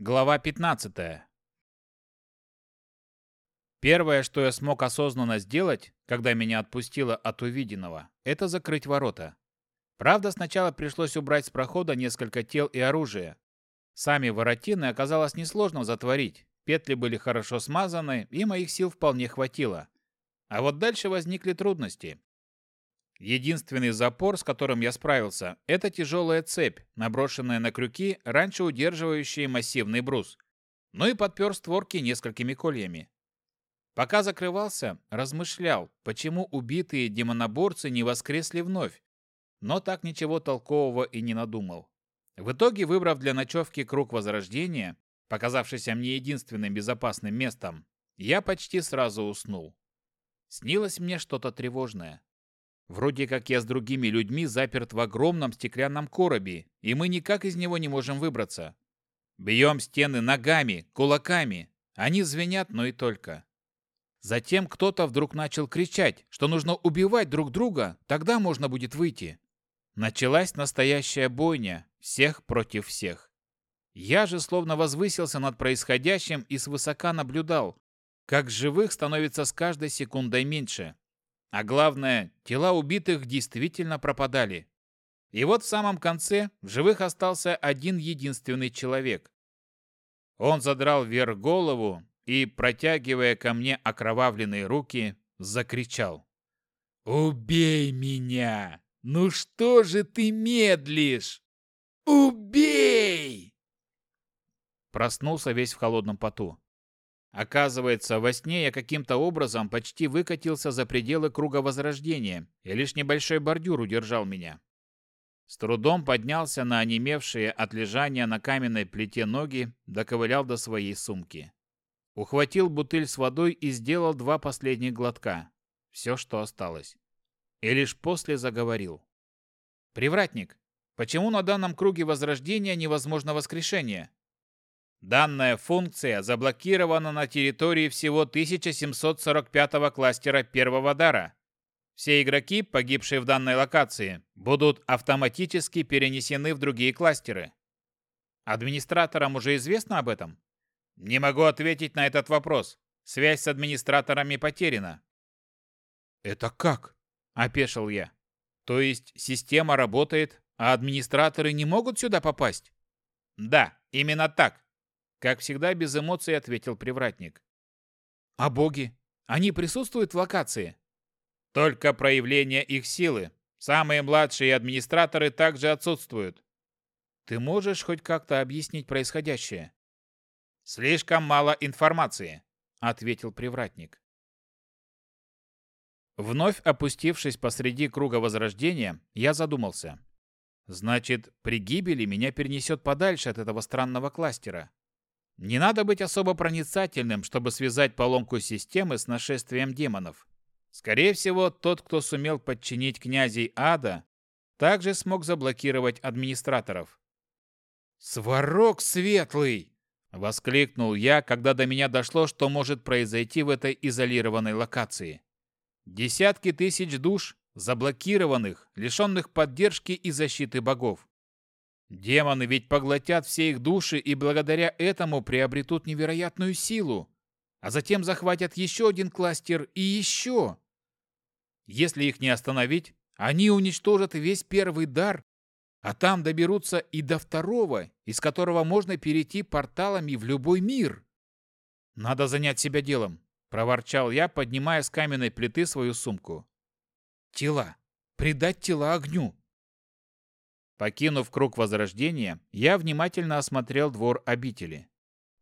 Глава 15. Первое, что я смог осознанно сделать, когда меня отпустило от увиденного, это закрыть ворота. Правда, сначала пришлось убрать с прохода несколько тел и оружие. Сами воротины оказалось несложно затворить, петли были хорошо смазаны, и моих сил вполне хватило. А вот дальше возникли трудности. Единственный запор, с которым я справился, это тяжелая цепь, наброшенная на крюки, раньше удерживающие массивный брус. Ну и подпер створки несколькими кольями. Пока закрывался, размышлял, почему убитые демоноборцы не воскресли вновь, но так ничего толкового и не надумал. В итоге, выбрав для ночевки круг Возрождения, показавшийся мне единственным безопасным местом, я почти сразу уснул. Снилось мне что-то тревожное. Вроде как я с другими людьми заперт в огромном стеклянном коробе, и мы никак из него не можем выбраться. Бьем стены ногами, кулаками. Они звенят, но и только. Затем кто-то вдруг начал кричать, что нужно убивать друг друга, тогда можно будет выйти. Началась настоящая бойня, всех против всех. Я же словно возвысился над происходящим и свысока наблюдал, как живых становится с каждой секундой меньше, а главное, тела убитых действительно пропадали. И вот в самом конце в живых остался один единственный человек. Он задрал вверх голову и, протягивая ко мне окровавленные руки, закричал. «Убей меня! Ну что же ты медлишь? Убей!» Проснулся весь в холодном поту. Оказывается, во сне я каким-то образом почти выкатился за пределы круга возрождения, и лишь небольшой бордюр удержал меня. С трудом поднялся на онемевшие от лежания на каменной плите ноги, доковылял до своей сумки. Ухватил бутыль с водой и сделал два последних глотка. Все, что осталось. И лишь после заговорил. «Привратник, почему на данном круге возрождения невозможно воскрешение?» Данная функция заблокирована на территории всего 1745 кластера первого дара. Все игроки, погибшие в данной локации, будут автоматически перенесены в другие кластеры. Администраторам уже известно об этом? Не могу ответить на этот вопрос. Связь с администраторами потеряна. Это как? Опешил я. То есть система работает, а администраторы не могут сюда попасть? Да, именно так. Как всегда, без эмоций ответил привратник. А боги? Они присутствуют в локации? Только проявление их силы. Самые младшие администраторы также отсутствуют. Ты можешь хоть как-то объяснить происходящее? Слишком мало информации, ответил привратник. Вновь опустившись посреди круга возрождения, я задумался. Значит, при гибели меня перенесет подальше от этого странного кластера. Не надо быть особо проницательным, чтобы связать поломку системы с нашествием демонов. Скорее всего, тот, кто сумел подчинить князей ада, также смог заблокировать администраторов. «Сварог светлый!» — воскликнул я, когда до меня дошло, что может произойти в этой изолированной локации. Десятки тысяч душ, заблокированных, лишенных поддержки и защиты богов. Демоны ведь поглотят все их души и благодаря этому приобретут невероятную силу, а затем захватят еще один кластер и еще. Если их не остановить, они уничтожат весь первый дар, а там доберутся и до второго, из которого можно перейти порталами в любой мир. Надо занять себя делом, проворчал я, поднимая с каменной плиты свою сумку. Тела. Предать тела огню. Покинув круг возрождения, я внимательно осмотрел двор обители.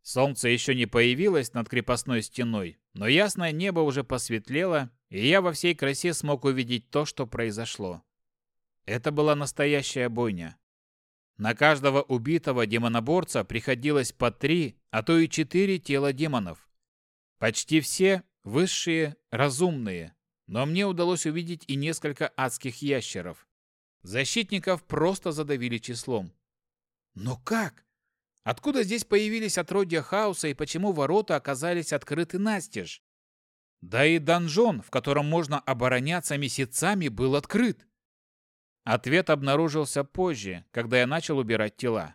Солнце еще не появилось над крепостной стеной, но ясное небо уже посветлело, и я во всей красе смог увидеть то, что произошло. Это была настоящая бойня. На каждого убитого демоноборца приходилось по три, а то и четыре тела демонов. Почти все высшие, разумные, но мне удалось увидеть и несколько адских ящеров. Защитников просто задавили числом. Но как? Откуда здесь появились отродья хаоса и почему ворота оказались открыты настежь? Да и донжон, в котором можно обороняться месяцами, был открыт. Ответ обнаружился позже, когда я начал убирать тела.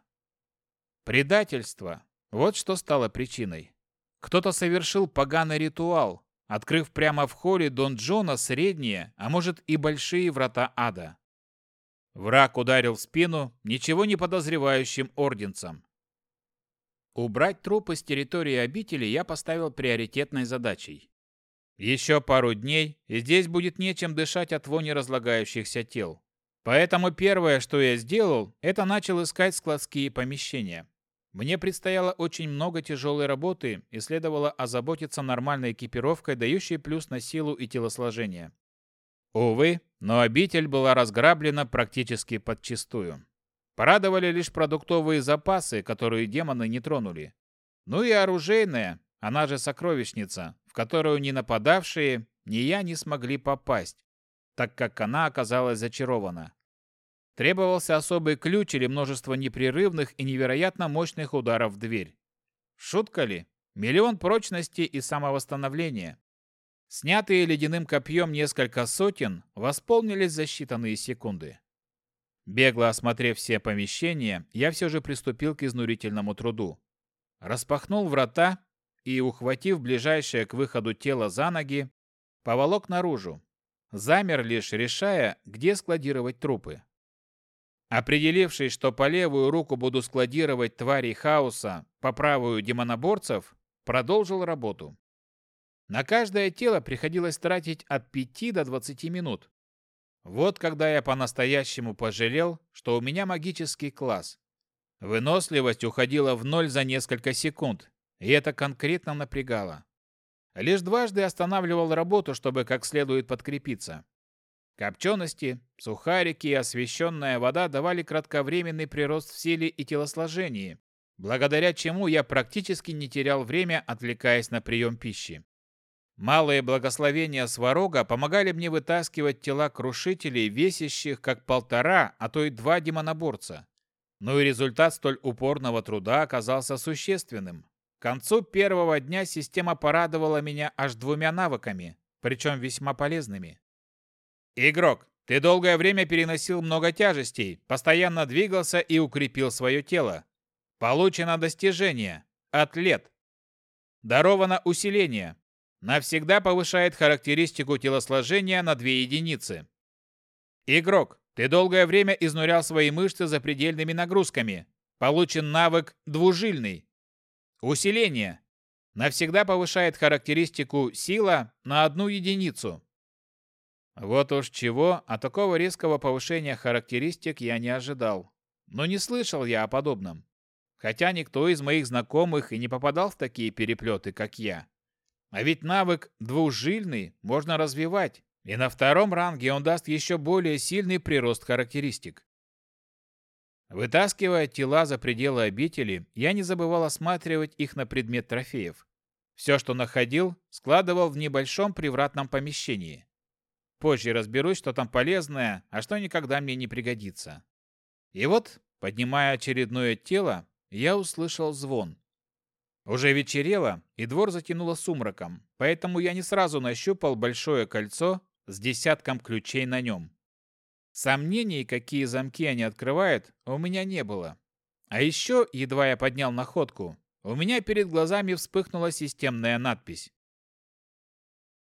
Предательство. Вот что стало причиной. Кто-то совершил поганый ритуал, открыв прямо в холле Дон Джона средние, а может и большие врата ада. Враг ударил в спину ничего не подозревающим орденцам. Убрать трупы с территории обители я поставил приоритетной задачей. Еще пару дней, и здесь будет нечем дышать от вони разлагающихся тел. Поэтому первое, что я сделал, это начал искать складские помещения. Мне предстояло очень много тяжелой работы и следовало озаботиться нормальной экипировкой, дающей плюс на силу и телосложение. Увы, но обитель была разграблена практически подчистую. Порадовали лишь продуктовые запасы, которые демоны не тронули. Ну и оружейная, она же сокровищница, в которую ни нападавшие, ни я не смогли попасть, так как она оказалась зачарована. Требовался особый ключ или множество непрерывных и невероятно мощных ударов в дверь. Шутка ли? Миллион прочности и самовосстановления. Снятые ледяным копьем несколько сотен восполнились за считанные секунды. Бегло осмотрев все помещения, я все же приступил к изнурительному труду. Распахнул врата и, ухватив ближайшее к выходу тело за ноги, поволок наружу. Замер лишь, решая, где складировать трупы. Определившись, что по левую руку буду складировать тварей хаоса, по правую демоноборцев, продолжил работу. На каждое тело приходилось тратить от 5 до 20 минут. Вот когда я по-настоящему пожалел, что у меня магический класс. Выносливость уходила в ноль за несколько секунд, и это конкретно напрягало. Лишь дважды останавливал работу, чтобы как следует подкрепиться. Копчености, сухарики и освещенная вода давали кратковременный прирост в силе и телосложении, благодаря чему я практически не терял время, отвлекаясь на прием пищи. Малые благословения Сварога помогали мне вытаскивать тела крушителей, весящих как полтора, а то и два демоноборца. Но и результат столь упорного труда оказался существенным. К концу первого дня система порадовала меня аж двумя навыками, причем весьма полезными. Игрок, ты долгое время переносил много тяжестей, постоянно двигался и укрепил свое тело. Получено достижение. Атлет. Даровано усиление. Навсегда повышает характеристику телосложения на 2 единицы. Игрок, ты долгое время изнурял свои мышцы запредельными нагрузками. Получен навык двужильный. Усиление. Навсегда повышает характеристику сила на одну единицу. Вот уж чего, а такого резкого повышения характеристик я не ожидал. Но не слышал я о подобном. Хотя никто из моих знакомых и не попадал в такие переплеты, как я. А ведь навык двужильный можно развивать, и на втором ранге он даст еще более сильный прирост характеристик. Вытаскивая тела за пределы обители, я не забывал осматривать их на предмет трофеев. Все, что находил, складывал в небольшом привратном помещении. Позже разберусь, что там полезное, а что никогда мне не пригодится. И вот, поднимая очередное тело, я услышал звон. Уже вечерело, и двор затянуло сумраком, поэтому я не сразу нащупал большое кольцо с десятком ключей на нем. Сомнений, какие замки они открывают, у меня не было. А еще, едва я поднял находку, у меня перед глазами вспыхнула системная надпись.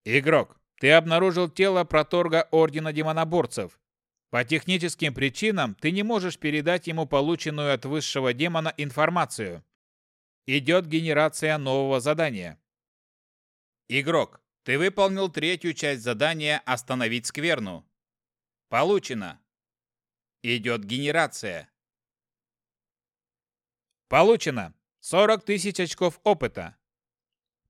«Игрок, ты обнаружил тело проторга Ордена Демоноборцев. По техническим причинам ты не можешь передать ему полученную от высшего демона информацию. Идет генерация нового задания. Игрок, ты выполнил третью часть задания «Остановить скверну». Получено. Идет генерация. Получено. 40 тысяч очков опыта.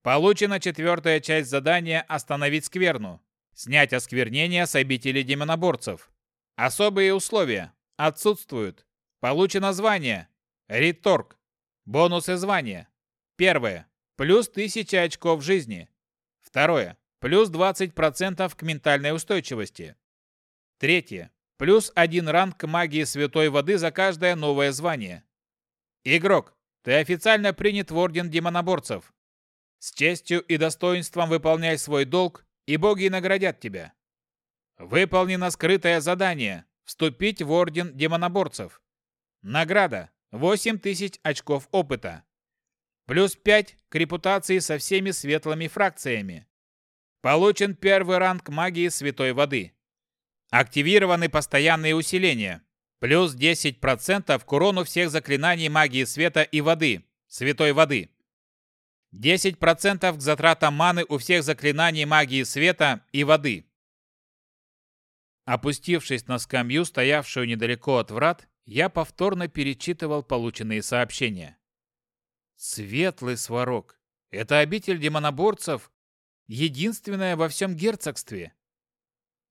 Получена четвертая часть задания «Остановить скверну». Снять осквернение с обители демоноборцев. Особые условия. Отсутствуют. Получено звание. Риторг. Бонусы звания. Первое. Плюс 1000 очков жизни. Второе. Плюс 20% к ментальной устойчивости. Третье. Плюс один ранг магии святой воды за каждое новое звание. Игрок, ты официально принят в Орден Демоноборцев. С честью и достоинством выполняй свой долг, и боги наградят тебя. Выполнено скрытое задание – вступить в Орден Демоноборцев. Награда – 8000 очков опыта. Плюс 5 к репутации со всеми светлыми фракциями. Получен первый ранг магии святой воды. Активированы постоянные усиления. Плюс 10% к урону всех заклинаний магии света и воды, святой воды. 10% к затратам маны у всех заклинаний магии света и воды. Опустившись на скамью, стоявшую недалеко от врат, я повторно перечитывал полученные сообщения. Светлый сварог. Это обитель демоноборцев, единственная во всем герцогстве.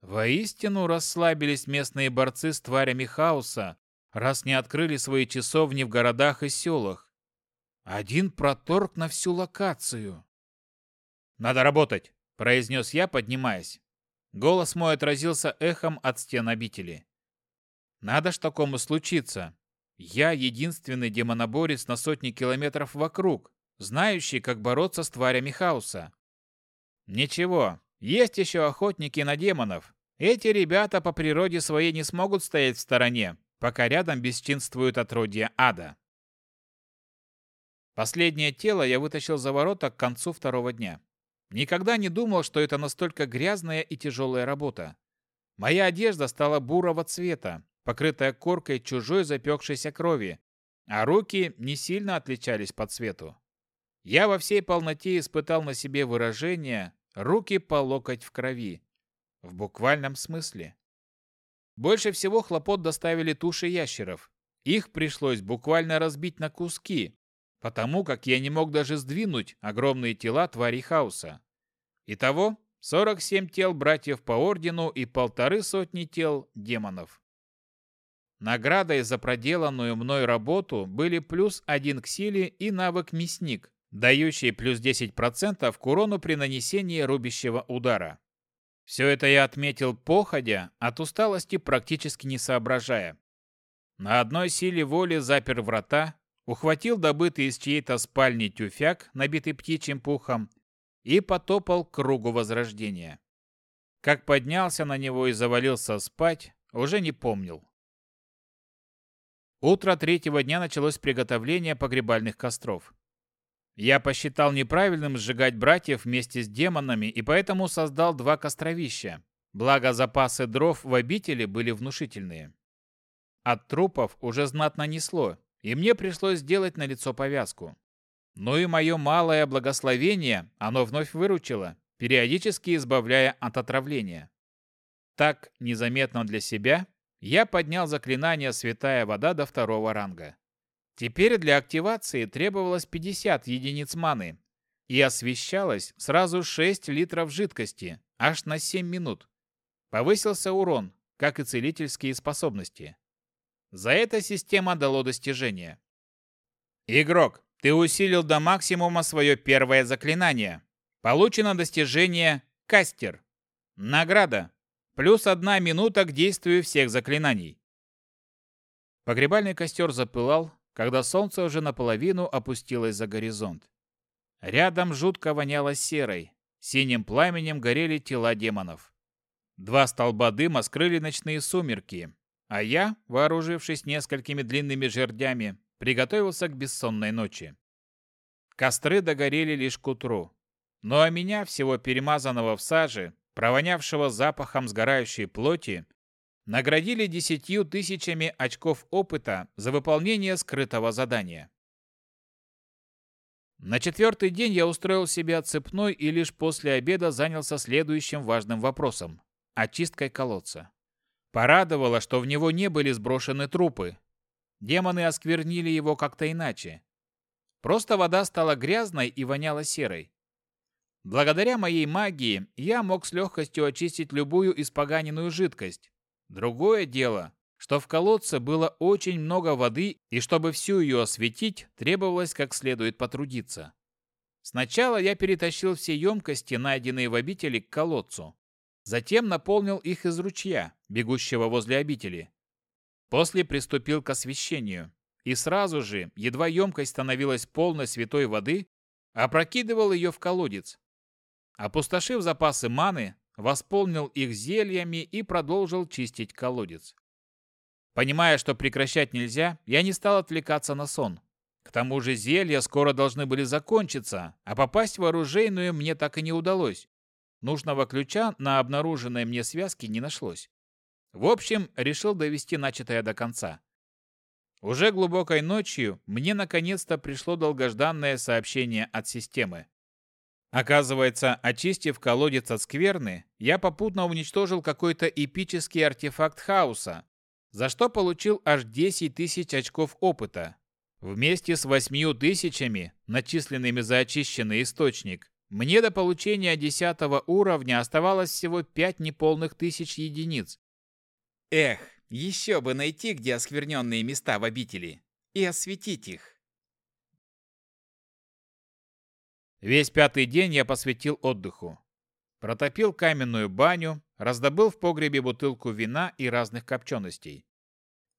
Воистину расслабились местные борцы с тварями хаоса, раз не открыли свои часовни в городах и селах. Один проторг на всю локацию. «Надо работать», — произнес я, поднимаясь. Голос мой отразился эхом от стен обители. «Надо ж такому случиться. Я единственный демоноборец на сотни километров вокруг, знающий, как бороться с тварями хаоса. Ничего, есть еще охотники на демонов. Эти ребята по природе своей не смогут стоять в стороне, пока рядом бесчинствуют отродья ада. Последнее тело я вытащил за ворота к концу второго дня. Никогда не думал, что это настолько грязная и тяжелая работа. Моя одежда стала бурого цвета, покрытая коркой чужой запекшейся крови, а руки не сильно отличались по цвету. Я во всей полноте испытал на себе выражение «руки по локоть в крови». В буквальном смысле. Больше всего хлопот доставили туши ящеров. Их пришлось буквально разбить на куски, потому как я не мог даже сдвинуть огромные тела тварей хаоса. Итого 47 тел братьев по ордену и полторы сотни тел демонов. Наградой за проделанную мной работу были плюс один к силе и навык «Мясник», дающий плюс 10% к урону при нанесении рубящего удара. Все это я отметил походя, от усталости практически не соображая. На одной силе воли запер врата, ухватил добытый из чьей-то спальни тюфяк, набитый птичьим пухом, и потопал к кругу возрождения. Как поднялся на него и завалился спать, уже не помнил. Утро третьего дня началось приготовление погребальных костров. Я посчитал неправильным сжигать братьев вместе с демонами и поэтому создал два костровища. Благо запасы дров в обители были внушительные. От трупов уже знатно несло, и мне пришлось сделать на лицо повязку. Но и мое малое благословение оно вновь выручило, периодически избавляя от отравления. Так, незаметно для себя, я поднял заклинание «Святая вода» до второго ранга. Теперь для активации требовалось 50 единиц маны, и освещалось сразу 6 литров жидкости, аж на 7 минут. Повысился урон, как и целительские способности. За это система дало достижение. Игрок, ты усилил до максимума свое первое заклинание. Получено достижение «Кастер». Награда Плюс одна минута к действию всех заклинаний. Погребальный костер запылал, когда солнце уже наполовину опустилось за горизонт. Рядом жутко воняло серой. Синим пламенем горели тела демонов. Два столба дыма скрыли ночные сумерки, а я, вооружившись несколькими длинными жердями, приготовился к бессонной ночи. Костры догорели лишь к утру. Ну а меня, всего перемазанного в саже, провонявшего запахом сгорающей плоти, наградили десятью тысячами очков опыта за выполнение скрытого задания. На четвертый день я устроил себе отцепной и лишь после обеда занялся следующим важным вопросом – очисткой колодца. Порадовало, что в него не были сброшены трупы. Демоны осквернили его как-то иначе. Просто вода стала грязной и воняла серой. Благодаря моей магии я мог с легкостью очистить любую испоганенную жидкость. Другое дело, что в колодце было очень много воды, и чтобы всю ее осветить, требовалось как следует потрудиться. Сначала я перетащил все емкости, найденные в обители, к колодцу. Затем наполнил их из ручья, бегущего возле обители. После приступил к освещению. И сразу же, едва емкость становилась полной святой воды, опрокидывал ее в колодец, Опустошив запасы маны, восполнил их зельями и продолжил чистить колодец. Понимая, что прекращать нельзя, я не стал отвлекаться на сон. К тому же зелья скоро должны были закончиться, а попасть в оружейную мне так и не удалось. Нужного ключа на обнаруженной мне связке не нашлось. В общем, решил довести начатое до конца. Уже глубокой ночью мне наконец-то пришло долгожданное сообщение от системы. Оказывается, очистив колодец от скверны, я попутно уничтожил какой-то эпический артефакт хаоса, за что получил аж 10 тысяч очков опыта. Вместе с 8 тысячами, начисленными за очищенный источник, мне до получения 10 уровня оставалось всего 5 неполных тысяч единиц. Эх, еще бы найти, где оскверненные места в обители, и осветить их. Весь пятый день я посвятил отдыху. Протопил каменную баню, раздобыл в погребе бутылку вина и разных копченостей.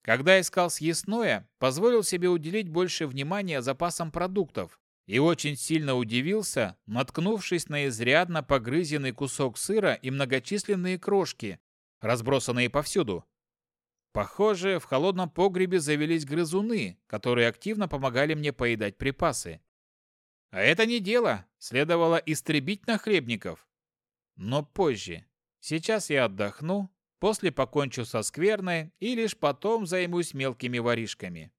Когда искал съестное, позволил себе уделить больше внимания запасам продуктов и очень сильно удивился, наткнувшись на изрядно погрызенный кусок сыра и многочисленные крошки, разбросанные повсюду. Похоже, в холодном погребе завелись грызуны, которые активно помогали мне поедать припасы. А это не дело, следовало истребить нахлебников. Но позже. Сейчас я отдохну, после покончу со скверной и лишь потом займусь мелкими воришками.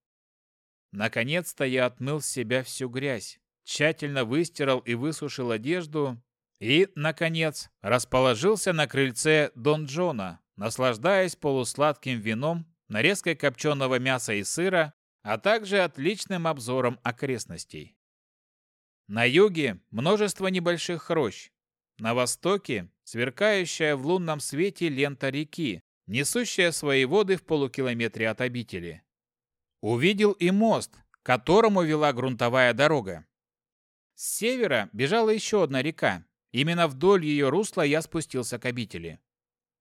Наконец-то я отмыл с себя всю грязь, тщательно выстирал и высушил одежду и, наконец, расположился на крыльце Дон Джона, наслаждаясь полусладким вином, нарезкой копченого мяса и сыра, а также отличным обзором окрестностей. На юге множество небольших рощ. На востоке сверкающая в лунном свете лента реки, несущая свои воды в полукилометре от обители. Увидел и мост, к которому вела грунтовая дорога. С севера бежала еще одна река. Именно вдоль ее русла я спустился к обители.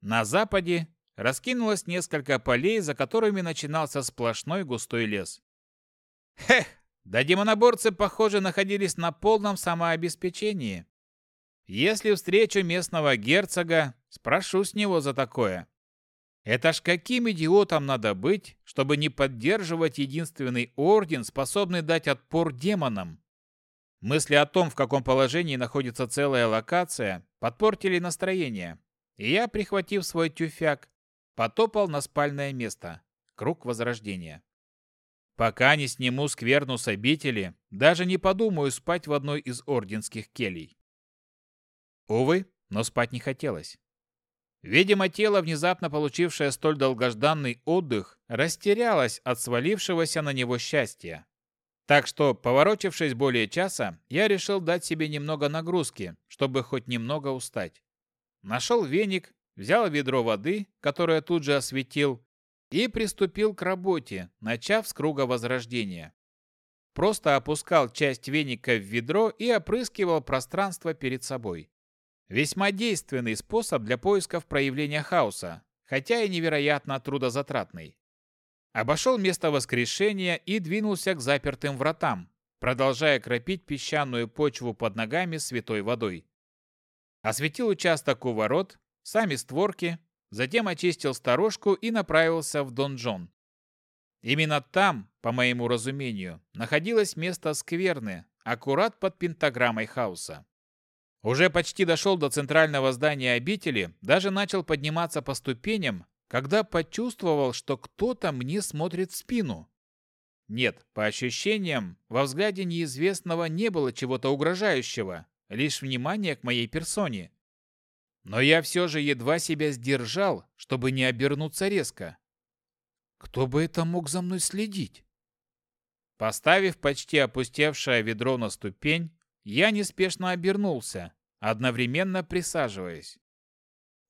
На западе раскинулось несколько полей, за которыми начинался сплошной густой лес. Хех, да демоноборцы, похоже, находились на полном самообеспечении. Если встречу местного герцога, спрошу с него за такое. Это ж каким идиотом надо быть, чтобы не поддерживать единственный орден, способный дать отпор демонам? Мысли о том, в каком положении находится целая локация, подпортили настроение. И я, прихватив свой тюфяк, потопал на спальное место. Круг возрождения. Пока не сниму скверну с обители, даже не подумаю спать в одной из орденских келей. Увы, но спать не хотелось. Видимо, тело, внезапно получившее столь долгожданный отдых, растерялось от свалившегося на него счастья. Так что, поворочившись более часа, я решил дать себе немного нагрузки, чтобы хоть немного устать. Нашел веник, взял ведро воды, которое тут же осветил, и приступил к работе, начав с круга возрождения. Просто опускал часть веника в ведро и опрыскивал пространство перед собой. Весьма действенный способ для поисков проявления хаоса, хотя и невероятно трудозатратный. Обошел место воскрешения и двинулся к запертым вратам, продолжая кропить песчаную почву под ногами святой водой. Осветил участок у ворот, сами створки, затем очистил сторожку и направился в донжон. Именно там, по моему разумению, находилось место скверны, аккурат под пентаграммой хаоса. Уже почти дошел до центрального здания обители, даже начал подниматься по ступеням, когда почувствовал, что кто-то мне смотрит в спину. Нет, по ощущениям, во взгляде неизвестного не было чего-то угрожающего, лишь внимание к моей персоне. Но я все же едва себя сдержал, чтобы не обернуться резко. Кто бы это мог за мной следить? Поставив почти опустевшее ведро на ступень, я неспешно обернулся, одновременно присаживаясь.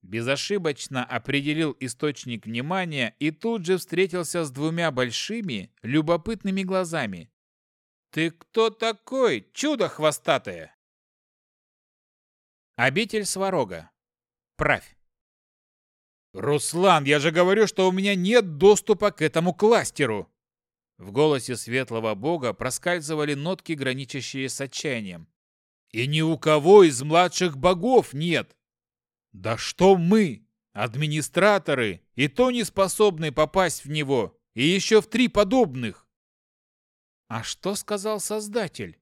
Безошибочно определил источник внимания и тут же встретился с двумя большими, любопытными глазами. «Ты кто такой, чудо хвостатое?» Обитель Сварога. Правь. «Руслан, я же говорю, что у меня нет доступа к этому кластеру!» В голосе светлого бога проскальзывали нотки, граничащие с отчаянием. «И ни у кого из младших богов нет!» «Да что мы, администраторы, и то не способны попасть в него, и еще в три подобных!» А что сказал Создатель?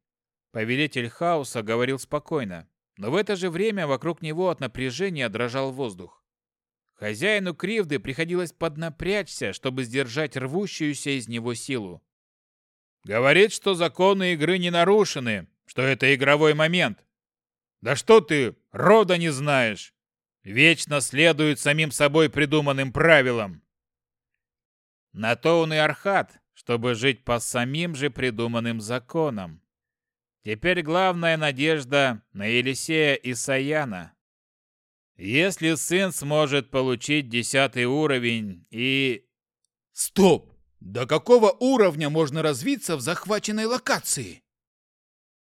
Повелитель хаоса говорил спокойно, но в это же время вокруг него от напряжения дрожал воздух. Хозяину Кривды приходилось поднапрячься, чтобы сдержать рвущуюся из него силу. Говорит, что законы игры не нарушены, что это игровой момент. Да что ты, рода не знаешь? Вечно следует самим собой придуманным правилам. На то он и архат, чтобы жить по самим же придуманным законам. Теперь главная надежда на Елисея и Саяна. Если сын сможет получить десятый уровень и... Стоп! До какого уровня можно развиться в захваченной локации?